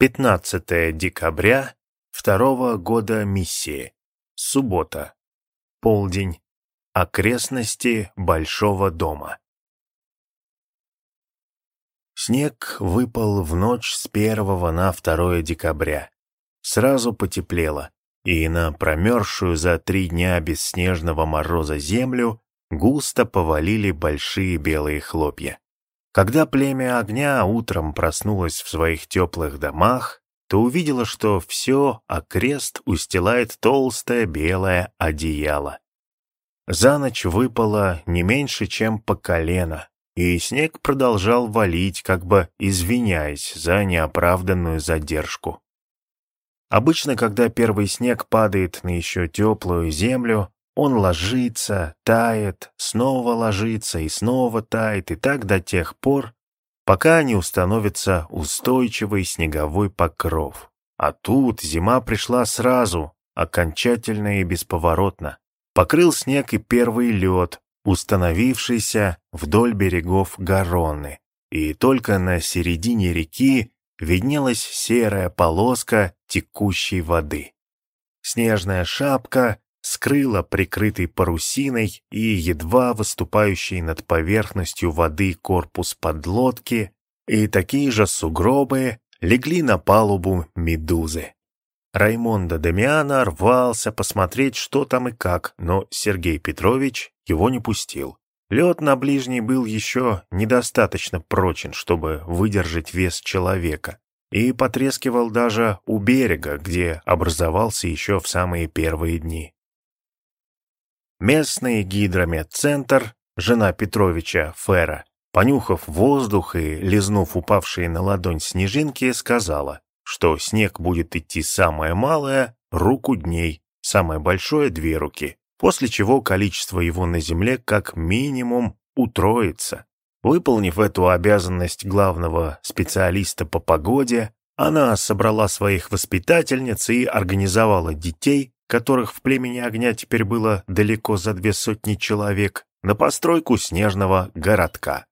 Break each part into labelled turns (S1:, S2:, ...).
S1: 15 декабря второго года миссии. Суббота. Полдень. Окрестности Большого дома. Снег выпал в ночь с 1 на 2 декабря. Сразу потеплело, и на промерзшую за три дня бесснежного мороза землю густо повалили большие белые хлопья. Когда племя огня утром проснулось в своих теплых домах, то увидела, что все окрест устилает толстое белое одеяло. За ночь выпало не меньше, чем по колено, и снег продолжал валить, как бы извиняясь за неоправданную задержку. Обычно, когда первый снег падает на еще теплую землю, он ложится, тает, снова ложится и снова тает, и так до тех пор, пока не установится устойчивый снеговой покров. А тут зима пришла сразу, окончательно и бесповоротно. Покрыл снег и первый лед, установившийся вдоль берегов Гаронны. И только на середине реки виднелась серая полоска текущей воды. Снежная шапка скрыла прикрытый парусиной и едва выступающий над поверхностью воды корпус подлодки, и такие же сугробы легли на палубу медузы. Раймондо Демиана рвался посмотреть, что там и как, но Сергей Петрович его не пустил. Лед на ближней был еще недостаточно прочен, чтобы выдержать вес человека, и потрескивал даже у берега, где образовался еще в самые первые дни. Местный гидромедцентр, жена Петровича, Фера, понюхав воздух и лизнув упавшие на ладонь снежинки, сказала, что снег будет идти самое малое — руку дней, самое большое — две руки, после чего количество его на земле как минимум утроится. Выполнив эту обязанность главного специалиста по погоде, она собрала своих воспитательниц и организовала детей которых в племени огня теперь было далеко за две сотни человек, на постройку снежного городка.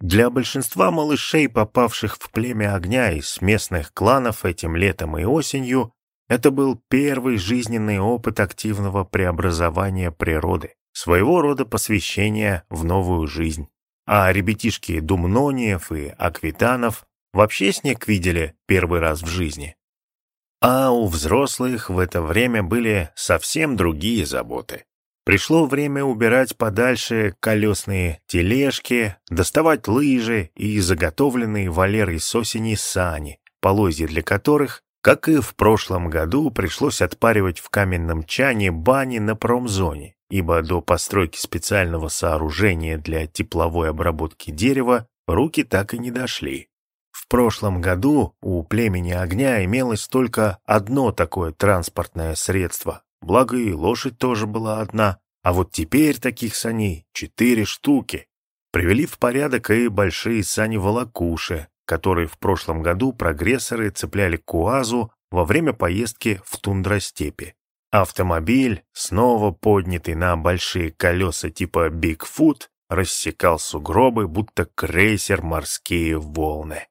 S1: Для большинства малышей, попавших в племя огня из местных кланов этим летом и осенью, это был первый жизненный опыт активного преобразования природы, своего рода посвящения в новую жизнь. А ребятишки Думнониев и Аквитанов вообще снег видели первый раз в жизни. А у взрослых в это время были совсем другие заботы. Пришло время убирать подальше колесные тележки, доставать лыжи и заготовленные Валерой с сани, полозья для которых, как и в прошлом году, пришлось отпаривать в каменном чане бани на промзоне, ибо до постройки специального сооружения для тепловой обработки дерева руки так и не дошли. В прошлом году у племени огня имелось только одно такое транспортное средство, благо и лошадь тоже была одна, а вот теперь таких саней четыре штуки. Привели в порядок и большие сани-волокуши, которые в прошлом году прогрессоры цепляли к УАЗу во время поездки в тундростепи. Автомобиль, снова поднятый на большие колеса типа «Бигфут», рассекал сугробы, будто крейсер «Морские волны».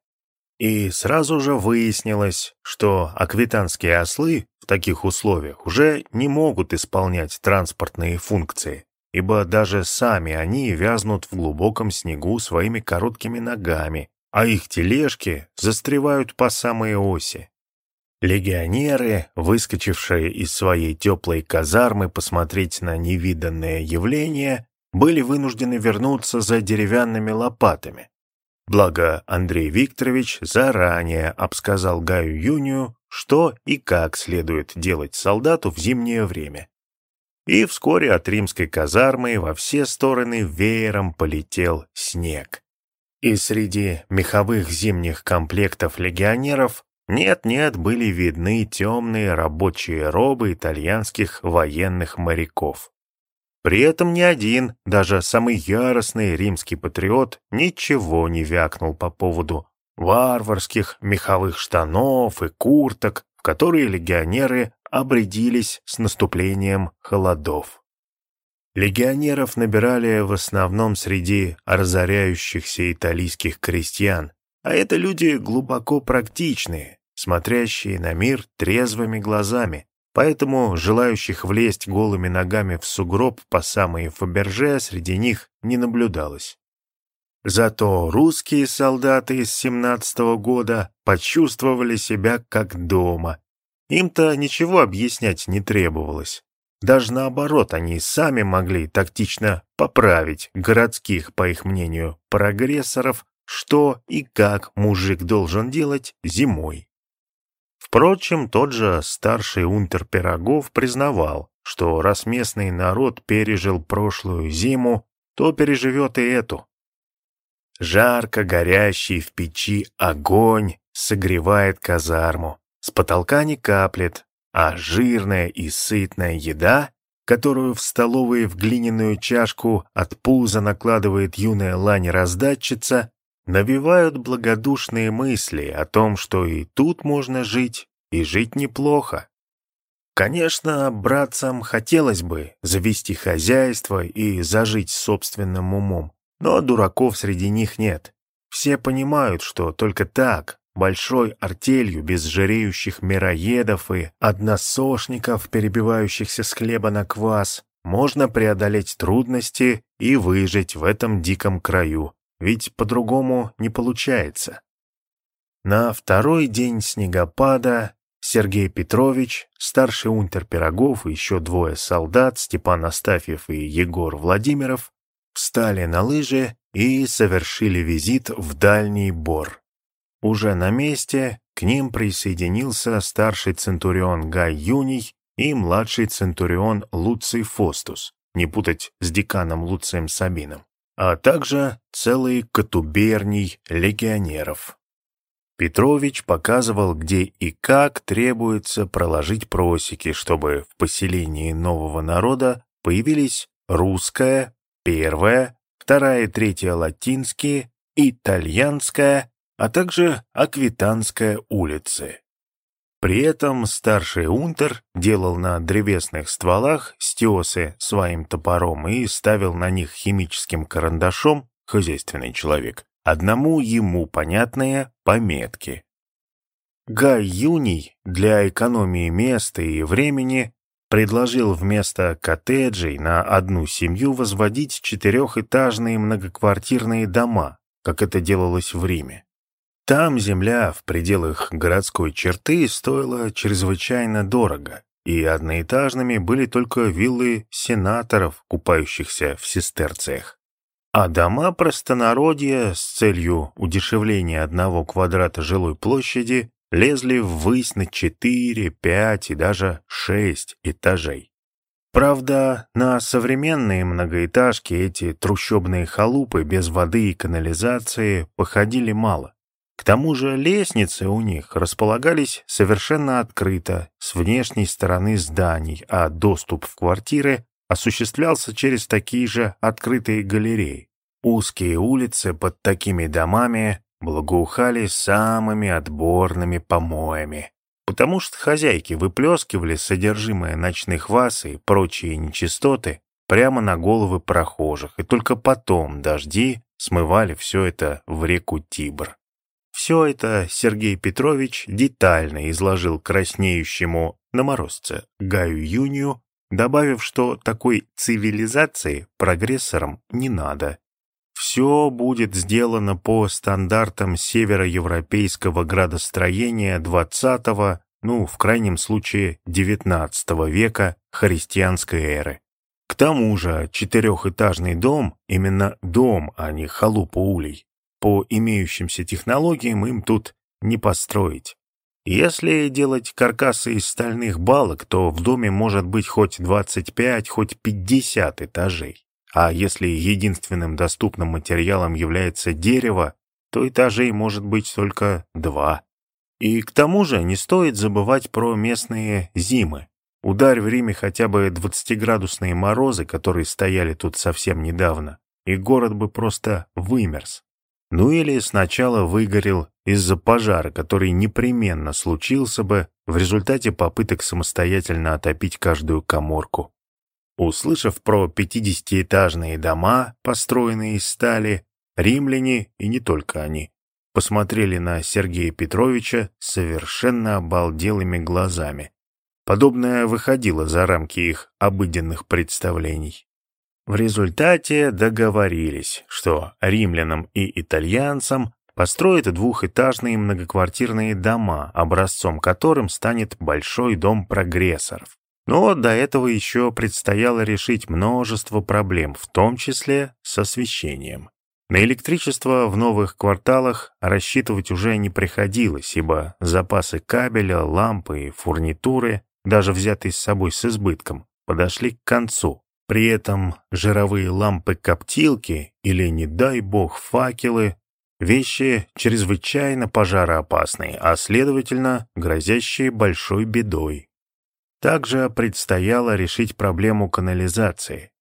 S1: И сразу же выяснилось, что аквитанские ослы в таких условиях уже не могут исполнять транспортные функции, ибо даже сами они вязнут в глубоком снегу своими короткими ногами, а их тележки застревают по самой оси. Легионеры, выскочившие из своей теплой казармы посмотреть на невиданное явление, были вынуждены вернуться за деревянными лопатами, Благо Андрей Викторович заранее обсказал Гаю Юнию, что и как следует делать солдату в зимнее время. И вскоре от римской казармы во все стороны веером полетел снег. И среди меховых зимних комплектов легионеров нет-нет были видны темные рабочие робы итальянских военных моряков. При этом ни один, даже самый яростный римский патриот, ничего не вякнул по поводу варварских меховых штанов и курток, в которые легионеры обрядились с наступлением холодов. Легионеров набирали в основном среди разоряющихся итальянских крестьян, а это люди глубоко практичные, смотрящие на мир трезвыми глазами, поэтому желающих влезть голыми ногами в сугроб по самые Фаберже среди них не наблюдалось. Зато русские солдаты из семнадцатого года почувствовали себя как дома. Им-то ничего объяснять не требовалось. Даже наоборот, они сами могли тактично поправить городских, по их мнению, прогрессоров, что и как мужик должен делать зимой. Впрочем, тот же старший унтер Пирогов признавал, что раз местный народ пережил прошлую зиму, то переживет и эту. Жарко горящий в печи огонь согревает казарму, с потолка не каплет, а жирная и сытная еда, которую в столовой в глиняную чашку от пуза накладывает юная лань-раздатчица, навевают благодушные мысли о том, что и тут можно жить, и жить неплохо. Конечно, братцам хотелось бы завести хозяйство и зажить собственным умом, но дураков среди них нет. Все понимают, что только так, большой артелью без жиреющих мироедов и односошников, перебивающихся с хлеба на квас, можно преодолеть трудности и выжить в этом диком краю, ведь по-другому не получается. На второй день снегопада Сергей Петрович, старший унтер Пирогов и еще двое солдат, Степан Астафьев и Егор Владимиров, встали на лыжи и совершили визит в Дальний Бор. Уже на месте к ним присоединился старший центурион Гай Юний и младший центурион Луций Фостус, не путать с деканом Луцием Сабином, а также целый катуберний легионеров. Петрович показывал, где и как требуется проложить просеки, чтобы в поселении нового народа появились русская, первая, вторая и третья латинские, итальянская, а также аквитанская улицы. При этом старший унтер делал на древесных стволах стесы своим топором и ставил на них химическим карандашом, хозяйственный человек, одному ему понятные пометки. Гай Юний для экономии места и времени предложил вместо коттеджей на одну семью возводить четырехэтажные многоквартирные дома, как это делалось в Риме. Там земля в пределах городской черты стоила чрезвычайно дорого, и одноэтажными были только виллы сенаторов, купающихся в сестерциях. А дома простонародья с целью удешевления одного квадрата жилой площади лезли ввысь на четыре, пять и даже шесть этажей. Правда, на современные многоэтажки эти трущобные халупы без воды и канализации походили мало. К тому же лестницы у них располагались совершенно открыто, с внешней стороны зданий, а доступ в квартиры осуществлялся через такие же открытые галереи. Узкие улицы под такими домами благоухали самыми отборными помоями, потому что хозяйки выплескивали содержимое ночных ваз и прочие нечистоты прямо на головы прохожих, и только потом дожди смывали все это в реку Тибр. Все это Сергей Петрович детально изложил краснеющему на морозце Гаю Юнию, добавив, что такой цивилизации прогрессорам не надо, все будет сделано по стандартам североевропейского градостроения XX, ну, в крайнем случае, XIX века христианской эры. К тому же четырехэтажный дом, именно дом, а не халупа улей, по имеющимся технологиям им тут не построить. Если делать каркасы из стальных балок, то в доме может быть хоть 25, хоть 50 этажей. А если единственным доступным материалом является дерево, то этажей может быть только два. И к тому же не стоит забывать про местные зимы. Ударь в Риме хотя бы 20-градусные морозы, которые стояли тут совсем недавно, и город бы просто вымерз. Ну или сначала выгорел из-за пожара, который непременно случился бы в результате попыток самостоятельно отопить каждую коморку. Услышав про пятидесятиэтажные дома, построенные из стали, римляне, и не только они, посмотрели на Сергея Петровича совершенно обалделыми глазами. Подобное выходило за рамки их обыденных представлений. В результате договорились, что римлянам и итальянцам построят двухэтажные многоквартирные дома, образцом которым станет большой дом прогрессоров. Но до этого еще предстояло решить множество проблем, в том числе с освещением. На электричество в новых кварталах рассчитывать уже не приходилось, ибо запасы кабеля, лампы и фурнитуры, даже взятые с собой с избытком, подошли к концу. При этом жировые лампы-коптилки или, не дай бог, факелы – вещи чрезвычайно пожароопасные, а, следовательно, грозящие большой бедой. Также предстояло решить проблему канализации.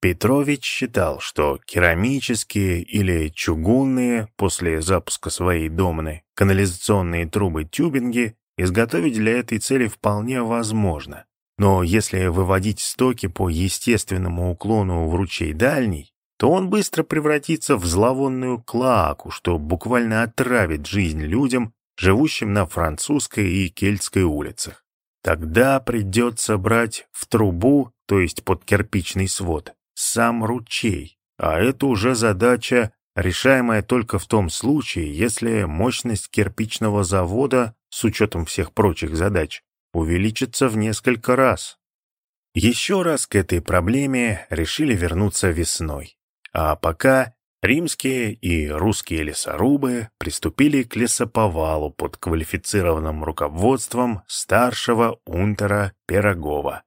S1: Петрович считал, что керамические или чугунные после запуска своей домны канализационные трубы-тюбинги изготовить для этой цели вполне возможно. Но если выводить стоки по естественному уклону в ручей дальний, то он быстро превратится в зловонную клаку, что буквально отравит жизнь людям, живущим на французской и кельтской улицах. Тогда придется брать в трубу, то есть под кирпичный свод, сам ручей, а это уже задача, решаемая только в том случае, если мощность кирпичного завода, с учетом всех прочих задач, увеличится в несколько раз. Еще раз к этой проблеме решили вернуться весной. А пока римские и русские лесорубы приступили к лесоповалу под квалифицированным руководством старшего унтера Пирогова.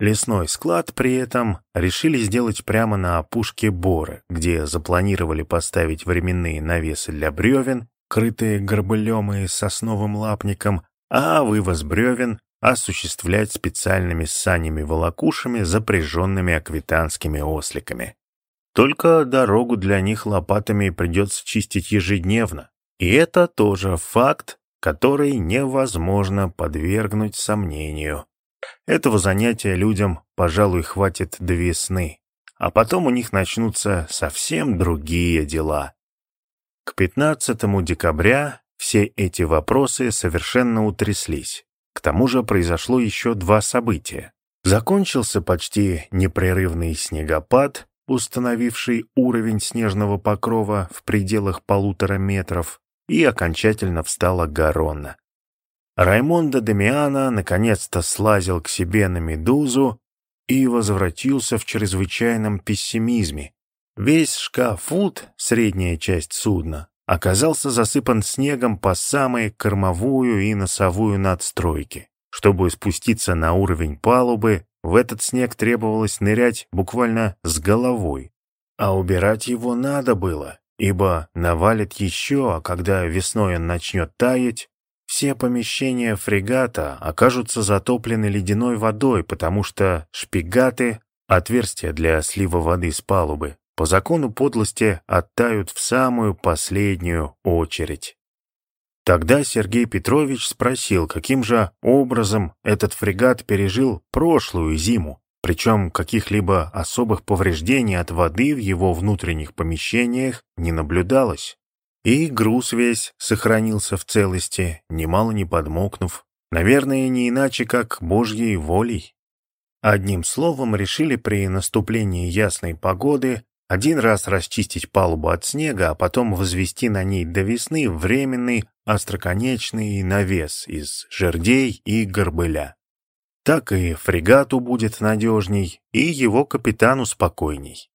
S1: Лесной склад при этом решили сделать прямо на опушке Боры, где запланировали поставить временные навесы для бревен, крытые горбылем и сосновым лапником, а вывоз бревен осуществлять специальными санями-волокушами, запряженными аквитанскими осликами. Только дорогу для них лопатами придется чистить ежедневно. И это тоже факт, который невозможно подвергнуть сомнению. Этого занятия людям, пожалуй, хватит до весны, а потом у них начнутся совсем другие дела. К 15 декабря все эти вопросы совершенно утряслись. К тому же произошло еще два события. Закончился почти непрерывный снегопад, установивший уровень снежного покрова в пределах полутора метров, и окончательно встала Гаронна. Раймондо Демиана наконец-то слазил к себе на Медузу и возвратился в чрезвычайном пессимизме. Весь шкаф-фут, средняя часть судна, оказался засыпан снегом по самой кормовую и носовую надстройки. Чтобы спуститься на уровень палубы, в этот снег требовалось нырять буквально с головой. А убирать его надо было, ибо навалит еще, а когда весной он начнет таять, все помещения фрегата окажутся затоплены ледяной водой, потому что шпигаты, отверстия для слива воды с палубы, по закону подлости оттают в самую последнюю очередь. Тогда Сергей Петрович спросил, каким же образом этот фрегат пережил прошлую зиму, причем каких-либо особых повреждений от воды в его внутренних помещениях не наблюдалось. И груз весь сохранился в целости, немало не подмокнув, наверное, не иначе, как божьей волей. Одним словом, решили при наступлении ясной погоды один раз расчистить палубу от снега, а потом возвести на ней до весны временный остроконечный навес из жердей и горбыля. Так и фрегату будет надежней, и его капитану спокойней.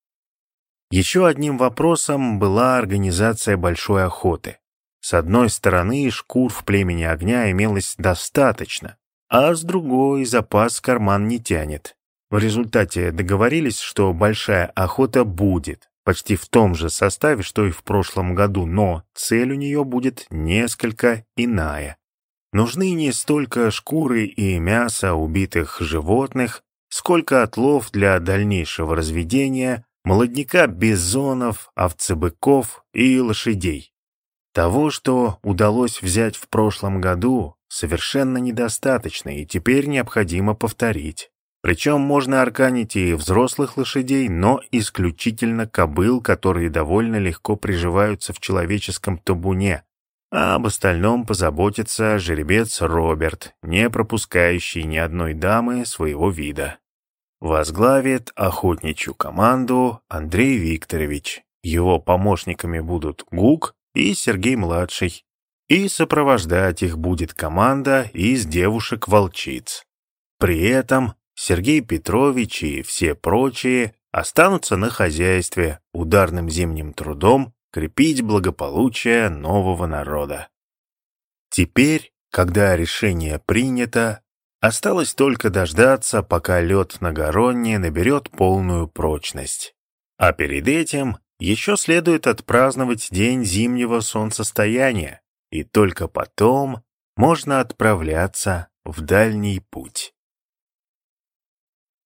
S1: Еще одним вопросом была организация большой охоты. С одной стороны, шкур в племени огня имелось достаточно, а с другой запас карман не тянет. В результате договорились, что большая охота будет, почти в том же составе, что и в прошлом году, но цель у нее будет несколько иная. Нужны не столько шкуры и мясо убитых животных, сколько отлов для дальнейшего разведения, молодняка бизонов, овцебыков и лошадей. Того, что удалось взять в прошлом году, совершенно недостаточно и теперь необходимо повторить. Причем можно арканить и взрослых лошадей, но исключительно кобыл, которые довольно легко приживаются в человеческом табуне, а об остальном позаботится жеребец Роберт, не пропускающий ни одной дамы своего вида. Возглавит охотничью команду Андрей Викторович. Его помощниками будут Гук и Сергей-младший. И сопровождать их будет команда из девушек-волчиц. При этом Сергей Петрович и все прочие останутся на хозяйстве ударным зимним трудом крепить благополучие нового народа. Теперь, когда решение принято, осталось только дождаться, пока лед на Гаронне наберет полную прочность. А перед этим еще следует отпраздновать день зимнего солнцестояния, и только потом можно отправляться в дальний путь.